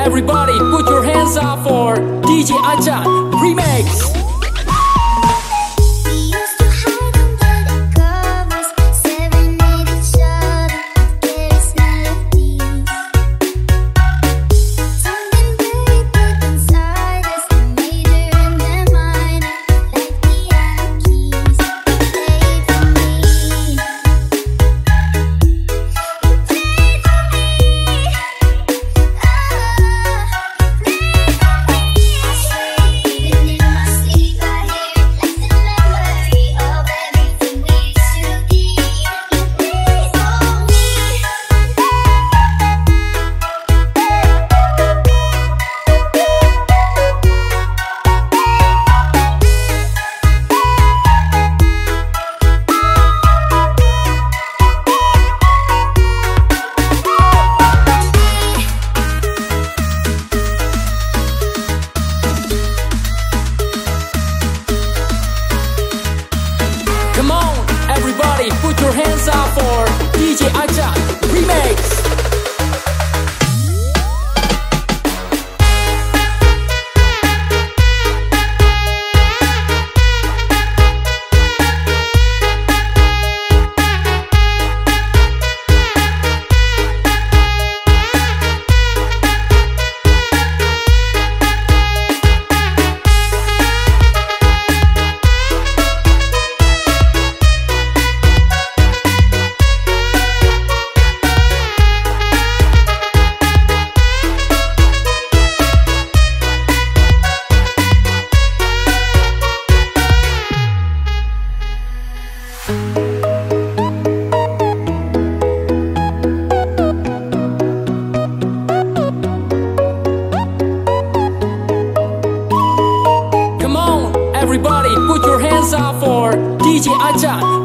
Everybody put your hands up for DJ Acha Remix!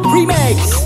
Remix.